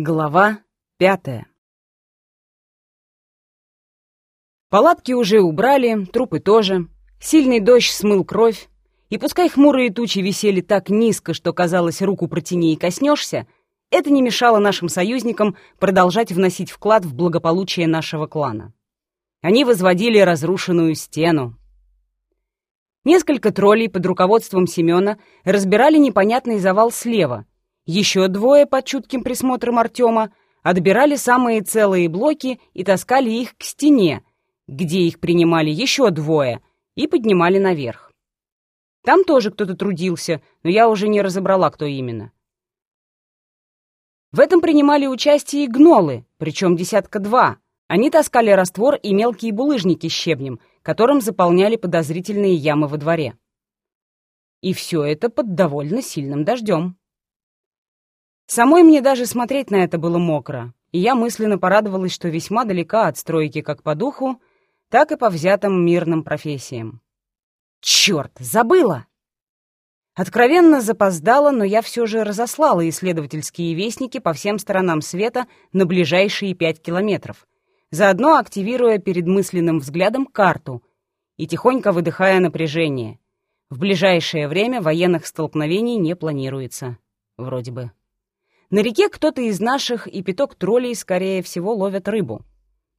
Глава пятая Палатки уже убрали, трупы тоже. Сильный дождь смыл кровь. И пускай хмурые тучи висели так низко, что, казалось, руку протяни и коснешься, это не мешало нашим союзникам продолжать вносить вклад в благополучие нашего клана. Они возводили разрушенную стену. Несколько троллей под руководством Семена разбирали непонятный завал слева. Еще двое под чутким присмотром Артема отбирали самые целые блоки и таскали их к стене, где их принимали еще двое и поднимали наверх. Там тоже кто-то трудился, но я уже не разобрала, кто именно. В этом принимали участие и гнолы, причем десятка два. Они таскали раствор и мелкие булыжники с щебнем, которым заполняли подозрительные ямы во дворе. И все это под довольно сильным дождем. Самой мне даже смотреть на это было мокро, и я мысленно порадовалась, что весьма далека от стройки как по духу, так и по взятым мирным профессиям. Черт, забыла! Откровенно запоздала, но я все же разослала исследовательские вестники по всем сторонам света на ближайшие пять километров, заодно активируя перед мысленным взглядом карту и тихонько выдыхая напряжение. В ближайшее время военных столкновений не планируется. Вроде бы. На реке кто-то из наших и пяток троллей, скорее всего, ловят рыбу.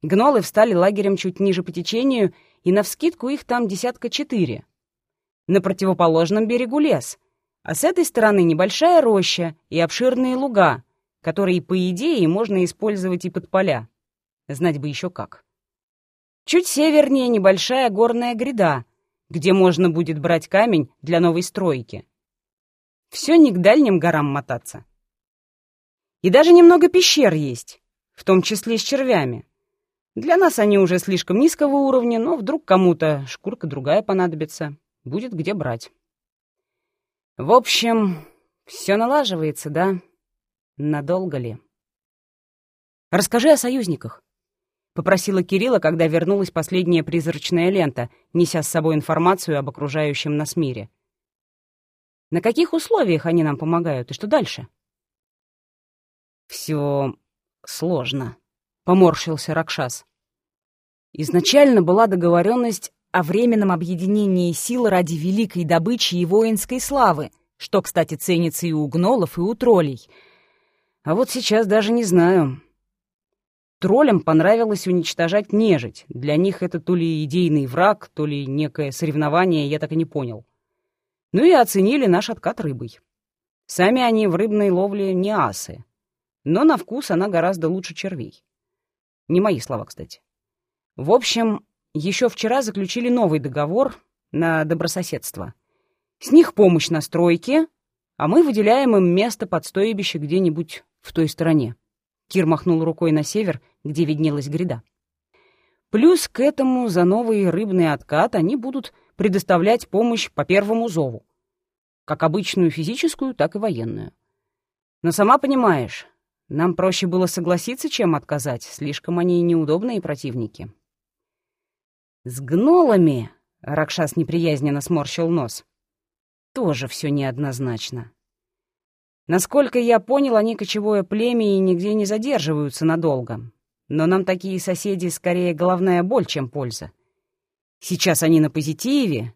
Гнолы встали лагерем чуть ниже по течению, и навскидку их там десятка четыре. На противоположном берегу лес, а с этой стороны небольшая роща и обширные луга, которые, по идее, можно использовать и под поля. Знать бы еще как. Чуть севернее небольшая горная гряда, где можно будет брать камень для новой стройки. Все не к дальним горам мотаться. И даже немного пещер есть, в том числе с червями. Для нас они уже слишком низкого уровня, но вдруг кому-то шкурка другая понадобится. Будет где брать. В общем, все налаживается, да? Надолго ли? Расскажи о союзниках. — попросила Кирилла, когда вернулась последняя призрачная лента, неся с собой информацию об окружающем нас мире. «На каких условиях они нам помогают, и что дальше?» «Все сложно», — поморщился Ракшас. Изначально была договоренность о временном объединении сил ради великой добычи и воинской славы, что, кстати, ценится и у гнолов, и у троллей. А вот сейчас даже не знаю. Троллям понравилось уничтожать нежить. Для них это то ли идейный враг, то ли некое соревнование, я так и не понял. Ну и оценили наш откат рыбой. Сами они в рыбной ловле не асы. Но на вкус она гораздо лучше червей. Не мои слова, кстати. В общем, еще вчера заключили новый договор на добрососедство. С них помощь на стройке, а мы выделяем им место под стойбище где-нибудь в той стороне. Кир махнул рукой на север, где виднелась гряда. Плюс к этому за новый рыбный откат они будут предоставлять помощь по первому зову. Как обычную физическую, так и военную. Но сама понимаешь, нам проще было согласиться, чем отказать. Слишком они неудобные противники. С гнолами, — Ракшас неприязненно сморщил нос, — тоже все неоднозначно. Насколько я понял, они кочевое племя и нигде не задерживаются надолго. Но нам такие соседи скорее головная боль, чем польза. Сейчас они на позитиве,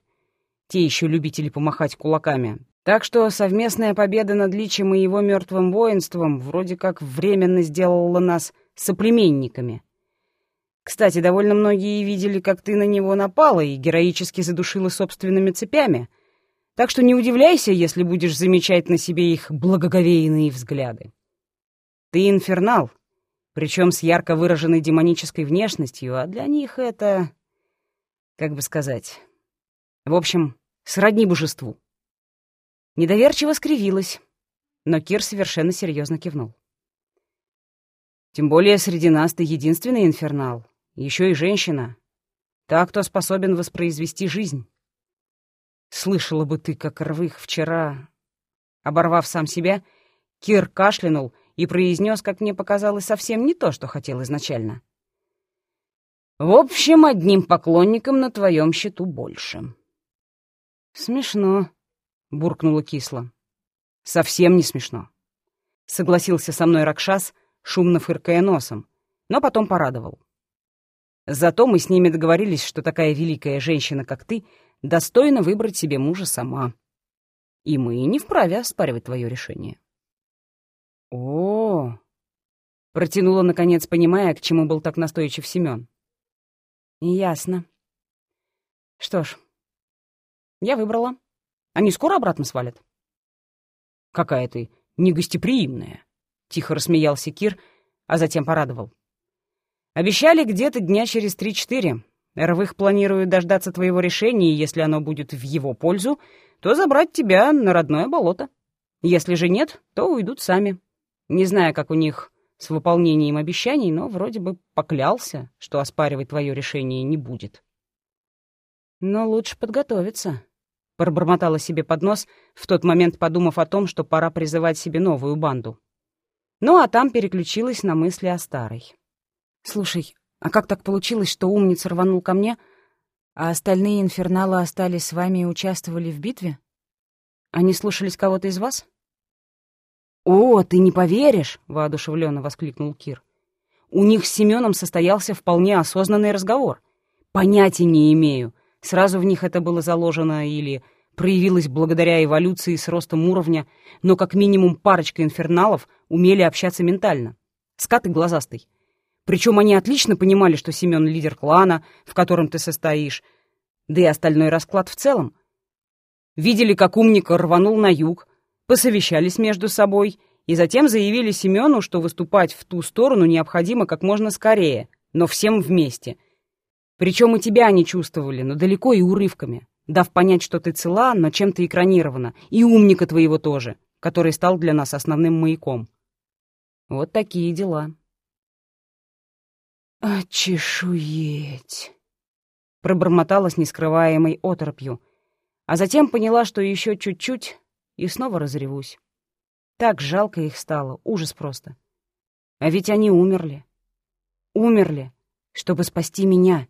те еще любители помахать кулаками. Так что совместная победа над Личем и его мертвым воинством вроде как временно сделала нас соплеменниками. Кстати, довольно многие видели, как ты на него напала и героически задушила собственными цепями — так что не удивляйся, если будешь замечать на себе их благоговейные взгляды. Ты инфернал, причем с ярко выраженной демонической внешностью, а для них это... как бы сказать... В общем, сродни божеству. Недоверчиво скривилась, но Кир совершенно серьезно кивнул. Тем более среди нас ты единственный инфернал, еще и женщина, та, кто способен воспроизвести жизнь. Слышала бы ты, как рвых вчера...» Оборвав сам себя, Кир кашлянул и произнес, как мне показалось, совсем не то, что хотел изначально. «В общем, одним поклонником на твоем счету больше». «Смешно», — буркнула кисло. «Совсем не смешно», — согласился со мной Ракшас, шумно фыркая носом, но потом порадовал. Зато мы с ними договорились, что такая великая женщина, как ты, достойна выбрать себе мужа сама. И мы не вправе оспаривать твое решение. О, протянула наконец, понимая, к чему был так настойчив Семен. Ясно. Что ж, я выбрала. Они скоро обратно свалят? Какая ты негостеприимная, тихо рассмеялся Кир, а затем порадовал. Обещали где-то дня через три-четыре. Рвых планируют дождаться твоего решения, и если оно будет в его пользу, то забрать тебя на родное болото. Если же нет, то уйдут сами. Не знаю, как у них с выполнением обещаний, но вроде бы поклялся, что оспаривать твое решение не будет. Но лучше подготовиться, — пробормотала себе под нос, в тот момент подумав о том, что пора призывать себе новую банду. Ну а там переключилась на мысли о старой. «Слушай, а как так получилось, что умница рванул ко мне, а остальные инферналы остались с вами и участвовали в битве? Они слушались кого-то из вас?» «О, ты не поверишь!» — воодушевленно воскликнул Кир. «У них с Семеном состоялся вполне осознанный разговор. Понятия не имею, сразу в них это было заложено или проявилось благодаря эволюции с ростом уровня, но как минимум парочка инферналов умели общаться ментально. Скат и глазастый. Причем они отлично понимали, что Семен лидер клана, в котором ты состоишь, да и остальной расклад в целом. Видели, как умник рванул на юг, посовещались между собой и затем заявили Семену, что выступать в ту сторону необходимо как можно скорее, но всем вместе. Причем и тебя они чувствовали, но далеко и урывками, дав понять, что ты цела, но чем-то экранирована, и умника твоего тоже, который стал для нас основным маяком. Вот такие дела. «Очешуеть!» Пробормотала с нескрываемой оторопью, а затем поняла, что еще чуть-чуть, и снова разревусь. Так жалко их стало, ужас просто. А ведь они умерли. Умерли, чтобы спасти меня.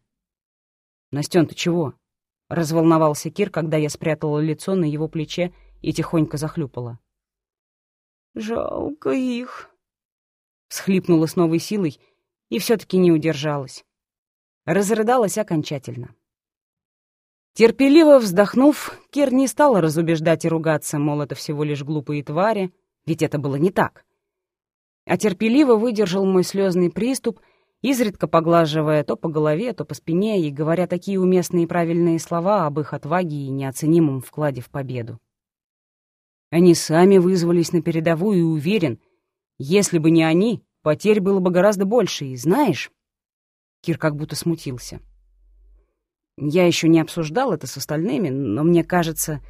«Настен, ты чего?» — разволновался Кир, когда я спрятала лицо на его плече и тихонько захлюпала. «Жалко их», — схлипнула с новой силой, — и все-таки не удержалась. Разрыдалась окончательно. Терпеливо вздохнув, Кир не стала разубеждать и ругаться, мол, это всего лишь глупые твари, ведь это было не так. А терпеливо выдержал мой слезный приступ, изредка поглаживая то по голове, то по спине и говоря такие уместные и правильные слова об их отваге и неоценимом вкладе в победу. Они сами вызвались на передовую и уверен, если бы не они, Потерь было бы гораздо больше, и знаешь...» Кир как будто смутился. «Я еще не обсуждал это с остальными, но мне кажется,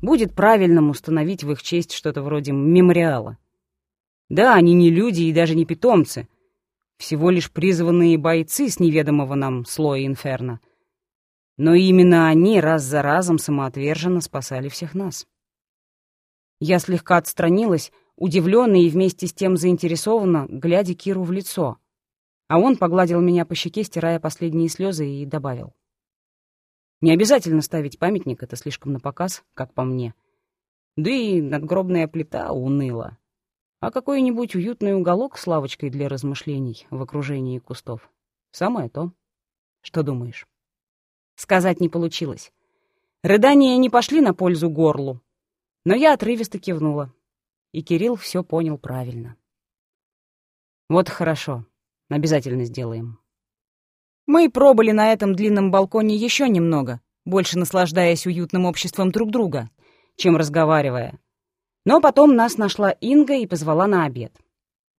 будет правильным установить в их честь что-то вроде мемориала. Да, они не люди и даже не питомцы, всего лишь призванные бойцы с неведомого нам слоя инферно. Но именно они раз за разом самоотверженно спасали всех нас. Я слегка отстранилась, удивленно и вместе с тем заинтересованно, глядя Киру в лицо. А он погладил меня по щеке, стирая последние слезы, и добавил. «Не обязательно ставить памятник, это слишком напоказ, как по мне. Да и надгробная плита уныла. А какой-нибудь уютный уголок с лавочкой для размышлений в окружении кустов. Самое то. Что думаешь?» Сказать не получилось. Рыдания не пошли на пользу горлу, но я отрывисто кивнула, и Кирилл все понял правильно. Вот хорошо, обязательно сделаем. Мы пробыли на этом длинном балконе еще немного, больше наслаждаясь уютным обществом друг друга, чем разговаривая. Но потом нас нашла Инга и позвала на обед.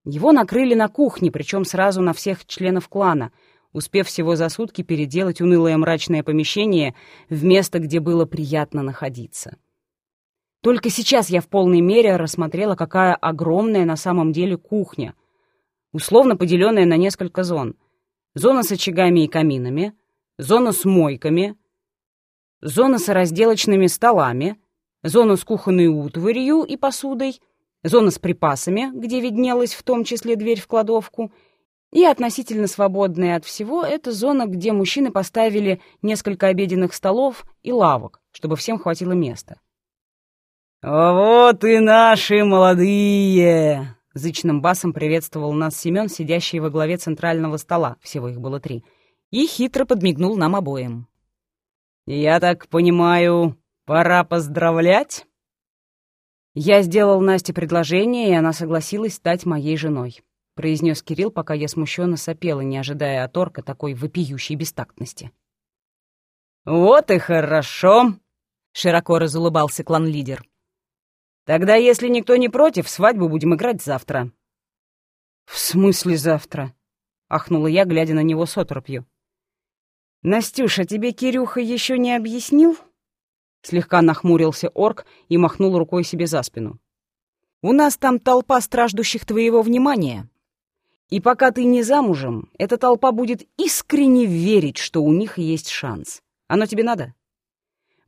Его накрыли на кухне, причем сразу на всех членов клана, успев всего за сутки переделать унылое мрачное помещение в место, где было приятно находиться. Только сейчас я в полной мере рассмотрела, какая огромная на самом деле кухня, условно поделенная на несколько зон. Зона с очагами и каминами, зона с мойками, зона с разделочными столами, зона с кухонной утварью и посудой, зона с припасами, где виднелась в том числе дверь в кладовку, и относительно свободная от всего — это зона, где мужчины поставили несколько обеденных столов и лавок, чтобы всем хватило места. «Вот и наши молодые!» — Зычным басом приветствовал нас Семен, сидящий во главе центрального стола, всего их было три, и хитро подмигнул нам обоим. «Я так понимаю, пора поздравлять?» Я сделал Насте предложение, и она согласилась стать моей женой произнес Кирилл, пока я смущенно сопела, не ожидая от орка такой вопиющей бестактности. «Вот и хорошо!» — широко разулыбался клан-лидер. «Тогда, если никто не против, свадьбу будем играть завтра». «В смысле завтра?» — ахнула я, глядя на него с оторопью. «Настюша, тебе Кирюха еще не объяснил?» Слегка нахмурился орк и махнул рукой себе за спину. «У нас там толпа страждущих твоего внимания. И пока ты не замужем, эта толпа будет искренне верить, что у них есть шанс. Оно тебе надо?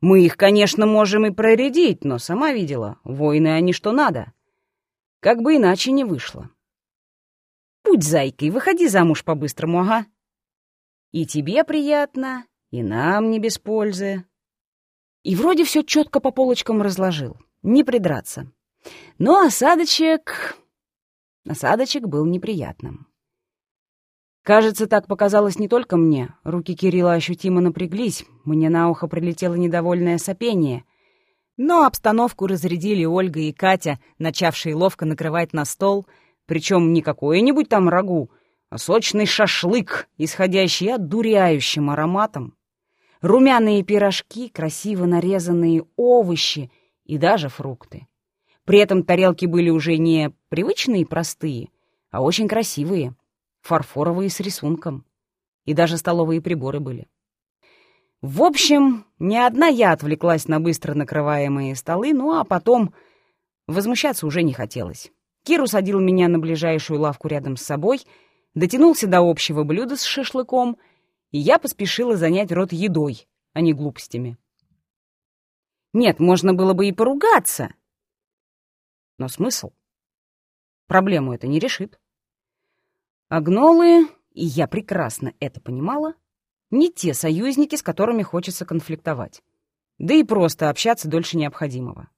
Мы их, конечно, можем и проредить, но сама видела, воины они что надо. Как бы иначе не вышло. Будь зайкой, выходи замуж по-быстрому, ага. И тебе приятно, и нам не без пользы. И вроде все четко по полочкам разложил, не придраться. Но осадочек Осадочек был неприятным. Кажется, так показалось не только мне. Руки Кирилла ощутимо напряглись, мне на ухо прилетело недовольное сопение. Но обстановку разрядили Ольга и Катя, начавшие ловко накрывать на стол, причем не какое-нибудь там рагу, а сочный шашлык, исходящий одуряющим ароматом. Румяные пирожки, красиво нарезанные овощи и даже фрукты. При этом тарелки были уже не привычные простые, а очень красивые, фарфоровые с рисунком. И даже столовые приборы были. В общем, не одна я отвлеклась на быстро накрываемые столы, ну а потом возмущаться уже не хотелось. Кир усадил меня на ближайшую лавку рядом с собой, дотянулся до общего блюда с шашлыком, и я поспешила занять рот едой, а не глупостями. Нет, можно было бы и поругаться, но смысл? Проблему это не решит. А гнолы, и я прекрасно это понимала, не те союзники, с которыми хочется конфликтовать. Да и просто общаться дольше необходимого.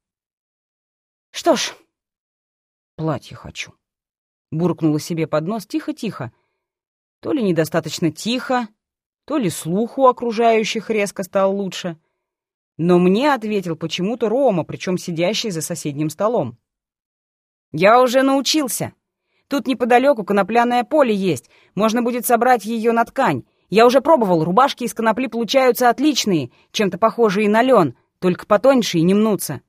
Что ж, платье хочу. Буркнула себе под нос тихо-тихо. То ли недостаточно тихо, то ли слуху окружающих резко стал лучше. Но мне ответил почему-то Рома, причем сидящий за соседним столом. «Я уже научился. Тут неподалеку конопляное поле есть. Можно будет собрать ее на ткань. Я уже пробовал, рубашки из конопли получаются отличные, чем-то похожие на лен, только потоньше и не мнутся.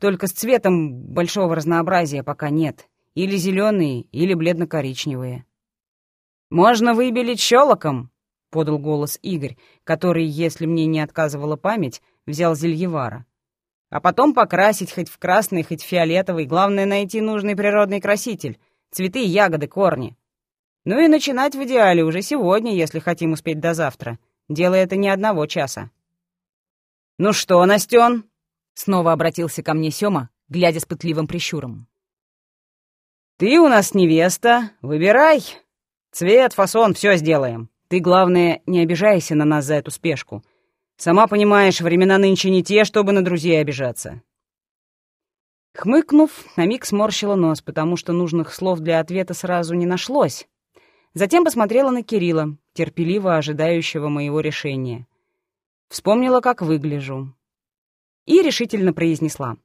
Только с цветом большого разнообразия пока нет. Или зеленые, или бледно-коричневые. «Можно выбелить щелоком», — подал голос Игорь, который, если мне не отказывала память, взял зельевара. А потом покрасить хоть в красный, хоть в фиолетовый. Главное — найти нужный природный краситель. Цветы, ягоды, корни. Ну и начинать в идеале уже сегодня, если хотим успеть до завтра. Дело это не одного часа. «Ну что, Настен?» — снова обратился ко мне Сёма, глядя с пытливым прищуром. «Ты у нас невеста. Выбирай. Цвет, фасон, все сделаем. Ты, главное, не обижайся на нас за эту спешку. Сама понимаешь, времена нынче не те, чтобы на друзей обижаться». Хмыкнув, на миг сморщила нос, потому что нужных слов для ответа сразу не нашлось. Затем посмотрела на Кирилла, терпеливо ожидающего моего решения. Вспомнила, как выгляжу. И решительно произнесла.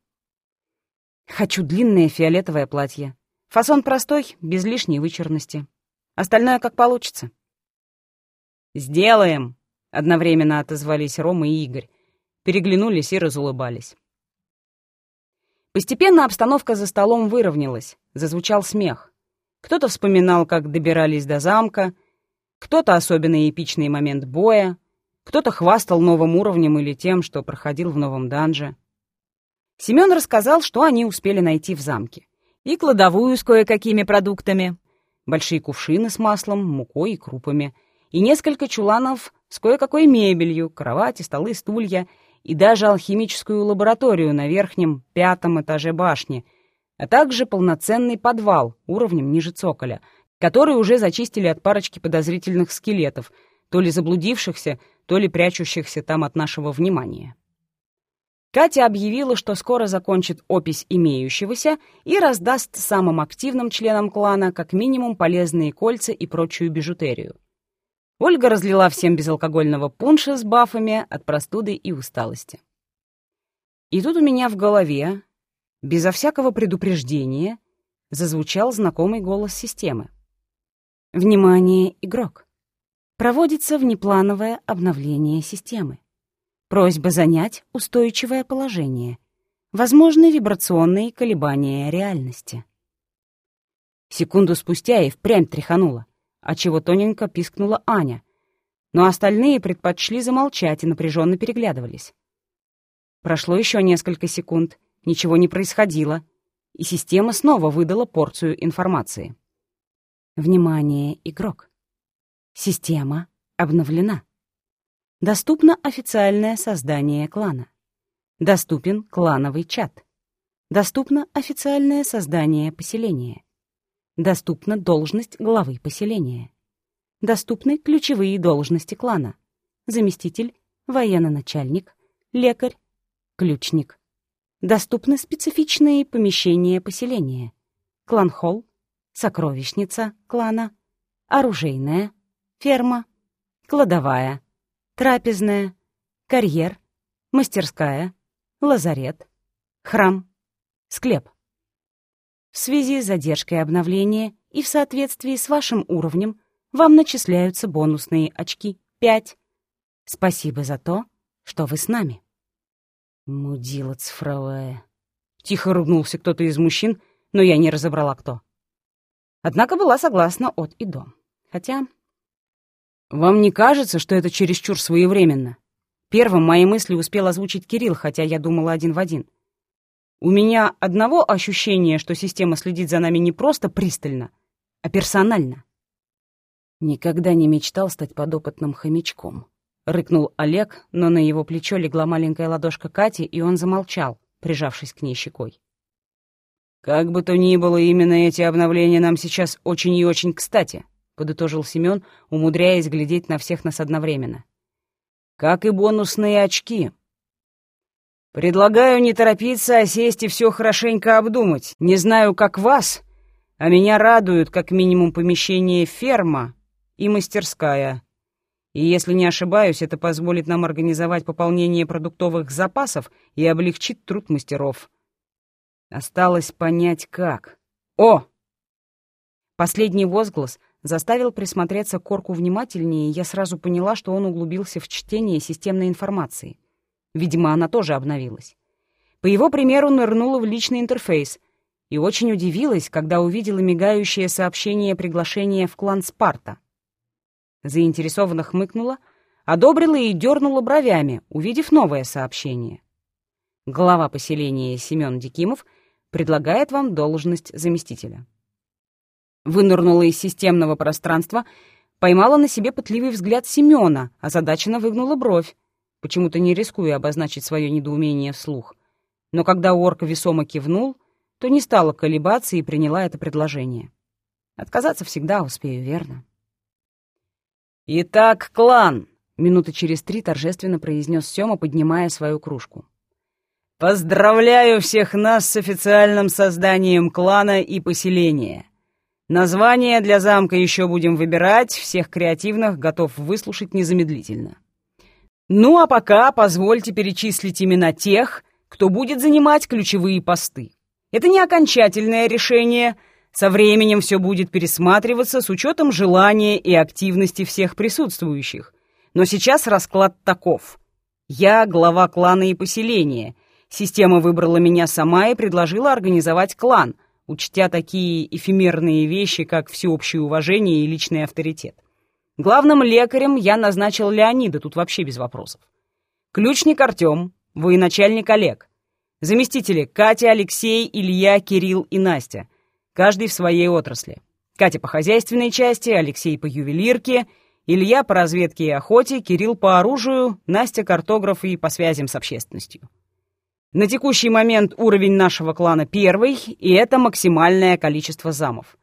«Хочу длинное фиолетовое платье. Фасон простой, без лишней вычурности. Остальное как получится». «Сделаем!» Одновременно отозвались Рома и Игорь, переглянулись и разулыбались. Постепенно обстановка за столом выровнялась, зазвучал смех. Кто-то вспоминал, как добирались до замка, кто-то особенно эпичный момент боя, кто-то хвастал новым уровнем или тем, что проходил в новом данже. Семен рассказал, что они успели найти в замке. И кладовую с кое-какими продуктами, большие кувшины с маслом, мукой и крупами, и несколько чуланов с кое-какой мебелью, кровати, столы, стулья и даже алхимическую лабораторию на верхнем пятом этаже башни, а также полноценный подвал уровнем ниже цоколя, который уже зачистили от парочки подозрительных скелетов, то ли заблудившихся, то ли прячущихся там от нашего внимания. Катя объявила, что скоро закончит опись имеющегося и раздаст самым активным членам клана как минимум полезные кольца и прочую бижутерию. Ольга разлила всем безалкогольного пунша с бафами от простуды и усталости. И тут у меня в голове, безо всякого предупреждения, зазвучал знакомый голос системы. «Внимание, игрок! Проводится внеплановое обновление системы. Просьба занять устойчивое положение. Возможны вибрационные колебания реальности». Секунду спустя и впрямь тряханула, отчего тоненько пискнула Аня, но остальные предпочли замолчать и напряженно переглядывались. Прошло еще несколько секунд, ничего не происходило — и система снова выдала порцию информации. Внимание, игрок. Система обновлена. Доступно официальное создание клана. Доступен клановый чат. Доступно официальное создание поселения. Доступна должность главы поселения. Доступны ключевые должности клана. Заместитель, военно-начальник, лекарь, ключник, Доступны специфичные помещения поселения. Клан-холл, сокровищница клана, оружейная, ферма, кладовая, трапезная, карьер, мастерская, лазарет, храм, склеп. В связи с задержкой обновления и в соответствии с вашим уровнем вам начисляются бонусные очки 5. Спасибо за то, что вы с нами. «Мудила цифровая». Тихо ругнулся кто-то из мужчин, но я не разобрала, кто. Однако была согласна от и до. Хотя... «Вам не кажется, что это чересчур своевременно?» Первым мои мысли успел озвучить Кирилл, хотя я думала один в один. У меня одного ощущения, что система следит за нами не просто пристально, а персонально. Никогда не мечтал стать подопытным хомячком. — рыкнул Олег, но на его плечо легла маленькая ладошка Кати, и он замолчал, прижавшись к ней щекой. «Как бы то ни было, именно эти обновления нам сейчас очень и очень кстати», — подытожил Семён, умудряясь глядеть на всех нас одновременно. «Как и бонусные очки. Предлагаю не торопиться, а сесть и все хорошенько обдумать. Не знаю, как вас, а меня радуют как минимум помещение ферма и мастерская». И если не ошибаюсь, это позволит нам организовать пополнение продуктовых запасов и облегчит труд мастеров. Осталось понять, как. О! Последний возглас заставил присмотреться к Корку внимательнее, и я сразу поняла, что он углубился в чтение системной информации. Видимо, она тоже обновилась. По его примеру нырнула в личный интерфейс и очень удивилась, когда увидела мигающее сообщение приглашения в клан Спарта. Заинтересованно хмыкнула, одобрила и дернула бровями, увидев новое сообщение. Глава поселения Семен Дикимов предлагает вам должность заместителя. Вынырнула из системного пространства, поймала на себе пытливый взгляд Семена, озадаченно выгнула бровь, почему-то не рискуя обозначить свое недоумение вслух. Но когда орк весомо кивнул, то не стала колебаться и приняла это предложение. Отказаться всегда успею, верно? «Итак, клан!» — минуты через три торжественно произнес Сёма, поднимая свою кружку. «Поздравляю всех нас с официальным созданием клана и поселения. Название для замка еще будем выбирать, всех креативных готов выслушать незамедлительно. Ну а пока позвольте перечислить имена тех, кто будет занимать ключевые посты. Это не окончательное решение — со временем все будет пересматриваться с учетом желания и активности всех присутствующих. Но сейчас расклад таков. Я глава клана и поселения. Система выбрала меня сама и предложила организовать клан, учтя такие эфемерные вещи, как всеобщее уважение и личный авторитет. Главным лекарем я назначил Леонида, тут вообще без вопросов. Ключник Артем, военачальник Олег. Заместители Катя, Алексей, Илья, Кирилл и Настя каждый в своей отрасли. Катя по хозяйственной части, Алексей по ювелирке, Илья по разведке и охоте, Кирилл по оружию, Настя картограф и по связям с общественностью. На текущий момент уровень нашего клана первый, и это максимальное количество замов.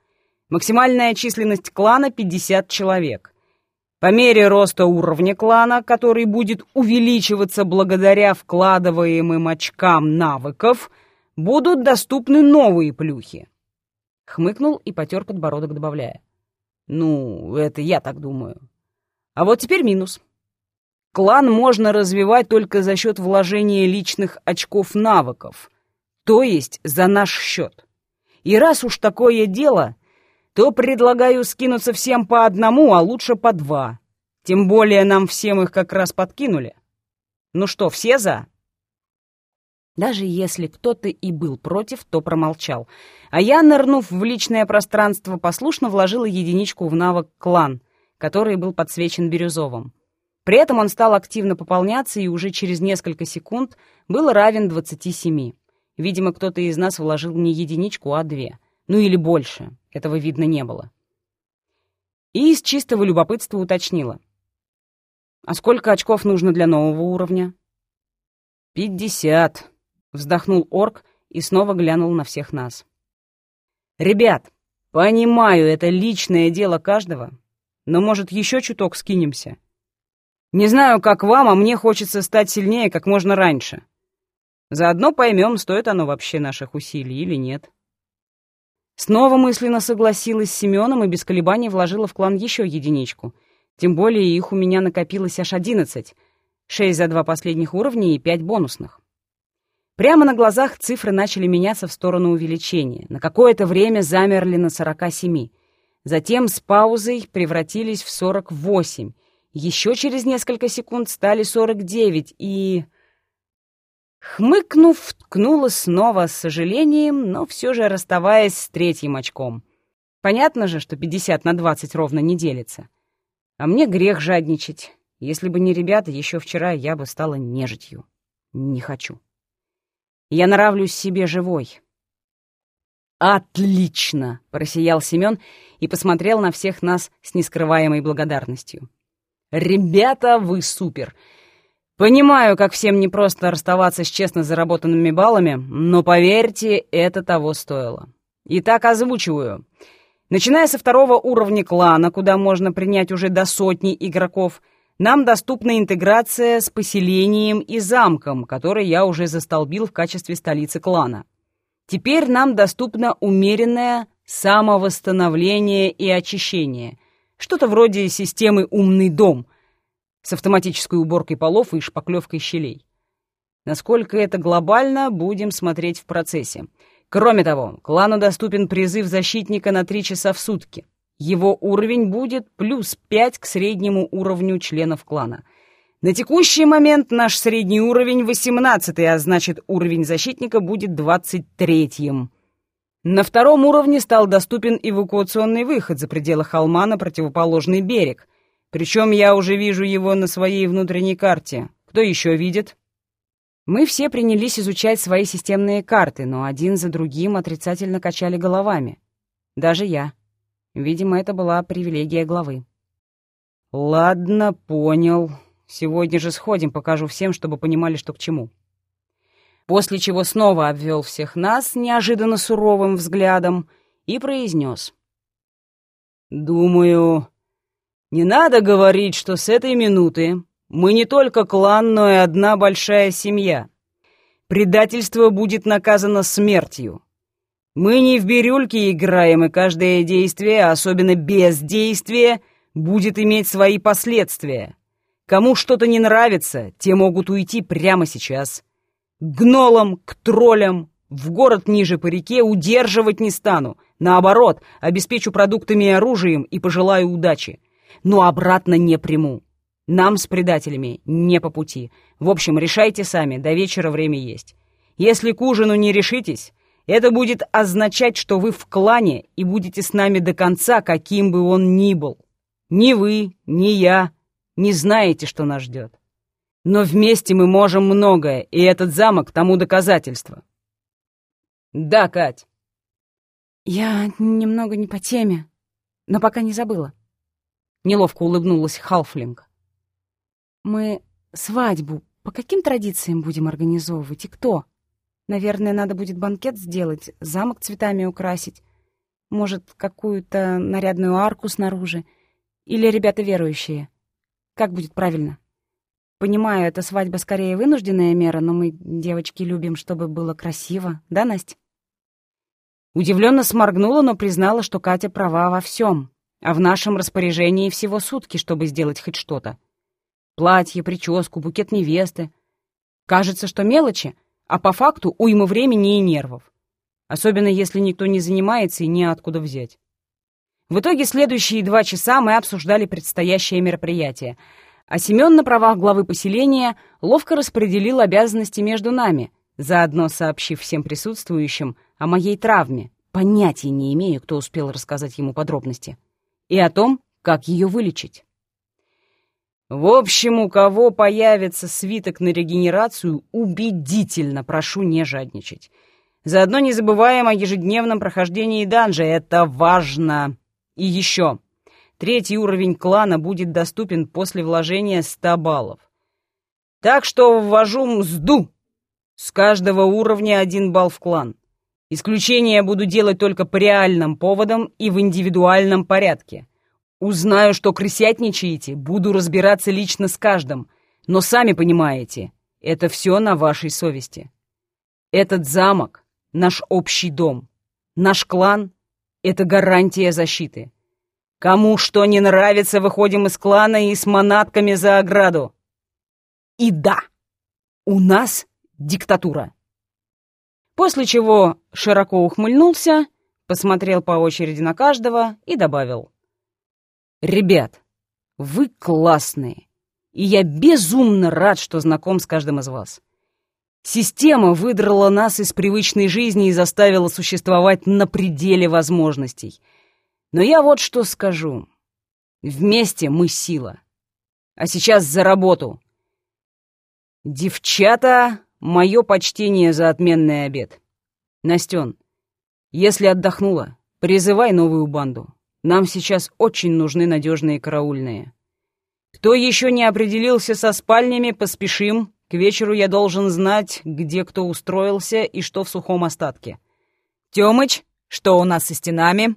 Максимальная численность клана — 50 человек. По мере роста уровня клана, который будет увеличиваться благодаря вкладываемым очкам навыков, будут доступны новые плюхи. Хмыкнул и потер подбородок, добавляя. Ну, это я так думаю. А вот теперь минус. Клан можно развивать только за счет вложения личных очков навыков, то есть за наш счет. И раз уж такое дело, то предлагаю скинуться всем по одному, а лучше по два. Тем более нам всем их как раз подкинули. Ну что, все за? Даже если кто-то и был против, то промолчал. А я, нырнув в личное пространство, послушно вложила единичку в навык «Клан», который был подсвечен бирюзовым. При этом он стал активно пополняться и уже через несколько секунд был равен 27. Видимо, кто-то из нас вложил не единичку, а две. Ну или больше. Этого видно не было. И из чистого любопытства уточнила. «А сколько очков нужно для нового уровня?» «Пятьдесят», — вздохнул орк и снова глянул на всех нас. «Ребят, понимаю, это личное дело каждого, но, может, еще чуток скинемся? Не знаю, как вам, а мне хочется стать сильнее как можно раньше. Заодно поймем, стоит оно вообще наших усилий или нет». Снова мысленно согласилась с Семеном и без колебаний вложила в клан еще единичку. Тем более их у меня накопилось аж одиннадцать. Шесть за два последних уровня и пять бонусных. Прямо на глазах цифры начали меняться в сторону увеличения. На какое-то время замерли на 47. Затем с паузой превратились в 48. Еще через несколько секунд стали 49 и... Хмыкнув, ткнула снова с сожалением, но все же расставаясь с третьим очком. Понятно же, что 50 на 20 ровно не делится. А мне грех жадничать. Если бы не ребята, еще вчера я бы стала нежитью. Не хочу. Я нравлюсь себе живой». «Отлично!» — просиял Семен и посмотрел на всех нас с нескрываемой благодарностью. «Ребята, вы супер! Понимаю, как всем непросто расставаться с честно заработанными баллами, но поверьте, это того стоило. Итак, озвучиваю. Начиная со второго уровня клана, куда можно принять уже до сотни игроков — нам доступна интеграция с поселением и замком, который я уже застолбил в качестве столицы клана. Теперь нам доступно умеренное самовосстановление и очищение, что-то вроде системы «Умный дом» с автоматической уборкой полов и шпаклевкой щелей. Насколько это глобально, будем смотреть в процессе. Кроме того, клану доступен призыв защитника на три часа в сутки. Его уровень будет плюс 5 к среднему уровню членов клана. На текущий момент наш средний уровень 18, а значит уровень защитника будет 23-м. На втором уровне стал доступен эвакуационный выход за пределы холма на противоположный берег. Причем я уже вижу его на своей внутренней карте. Кто еще видит? Мы все принялись изучать свои системные карты, но один за другим отрицательно качали головами. Даже я. Видимо, это была привилегия главы. «Ладно, понял. Сегодня же сходим, покажу всем, чтобы понимали, что к чему». После чего снова обвел всех нас неожиданно суровым взглядом и произнес. «Думаю, не надо говорить, что с этой минуты мы не только клан, но и одна большая семья. Предательство будет наказано смертью. Мы не в бирюльке играем, и каждое действие, особенно бездействие, будет иметь свои последствия. Кому что-то не нравится, те могут уйти прямо сейчас. К гнолам, к троллям, в город ниже по реке удерживать не стану. Наоборот, обеспечу продуктами и оружием и пожелаю удачи. Но обратно не приму. Нам с предателями не по пути. В общем, решайте сами, до вечера время есть. Если к ужину не решитесь, это будет означать, что вы в клане и будете с нами до конца, каким бы он ни был. Ни вы, ни я не знаете, что нас ждет. Но вместе мы можем многое, и этот замок тому доказательство. Да, Кать. Я немного не по теме, но пока не забыла. Неловко улыбнулась Халфлинг. Мы свадьбу по каким традициям будем организовывать и кто? Наверное, надо будет банкет сделать, замок цветами украсить. Может, какую-то нарядную арку снаружи. Или ребята верующие? Как будет правильно? Понимаю, эта свадьба скорее вынужденная мера, но мы, девочки, любим, чтобы было красиво. Да, Настя? Удивленно сморгнула, но признала, что Катя права во всем, а в нашем распоряжении всего сутки, чтобы сделать хоть что-то. Платье, прическу, букет невесты. Кажется, что мелочи, а по факту уйма времени и нервов. Особенно если никто не занимается и неоткуда взять. В итоге следующие два часа мы обсуждали предстоящее мероприятие — а Семен на правах главы поселения ловко распределил обязанности между нами, заодно сообщив всем присутствующим о моей травме, понятия не имею, кто успел рассказать ему подробности, и о том, как ее вылечить. В общем, у кого появится свиток на регенерацию, убедительно прошу не жадничать. Заодно не забываем о ежедневном прохождении данжа, это важно. И еще. Третий уровень клана будет доступен после вложения 100 баллов. Так что ввожу мзду. С каждого уровня один балл в клан. Исключения буду делать только по реальным поводам и в индивидуальном порядке. Узнаю, что крысятничаете, буду разбираться лично с каждым. Но сами понимаете, это все на вашей совести. Этот замок — наш общий дом. Наш клан — это гарантия защиты. Кому что не нравится, выходим из клана и с манатками за ограду. И да, у нас диктатура. После чего широко ухмыльнулся, посмотрел по очереди на каждого и добавил. «Ребят, вы классные, и я безумно рад, что знаком с каждым из вас. Система выдрала нас из привычной жизни и заставила существовать на пределе возможностей — но я вот что скажу. Вместе мы сила. А сейчас за работу. Девчата, мое почтение за отменный обед. Настен, если отдохнула, призывай новую банду. Нам сейчас очень нужны надежные караульные. Кто еще не определился со спальнями, поспешим. К вечеру я должен знать, где кто устроился и что в сухом остатке. Тёмыч, что у нас со стенами?»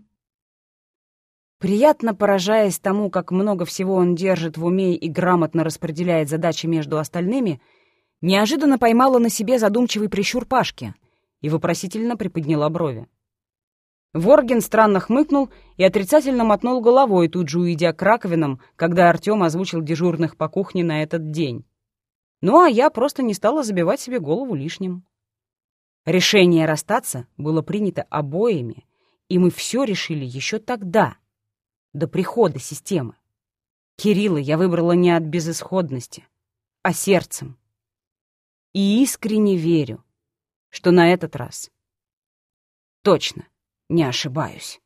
Приятно поражаясь тому, как много всего он держит в уме и грамотно распределяет задачи между остальными, неожиданно поймала на себе задумчивый прищур Пашки и вопросительно приподняла брови. Воргин странно хмыкнул и отрицательно мотнул головой, тут же уйдя к раковинам, когда Артем озвучил дежурных по кухне на этот день. Ну а я просто не стала забивать себе голову лишним. Решение расстаться было принято обоими, и мы все решили еще тогда — до прихода системы. Кирилла я выбрала не от безысходности, а сердцем. И искренне верю, что на этот раз точно не ошибаюсь.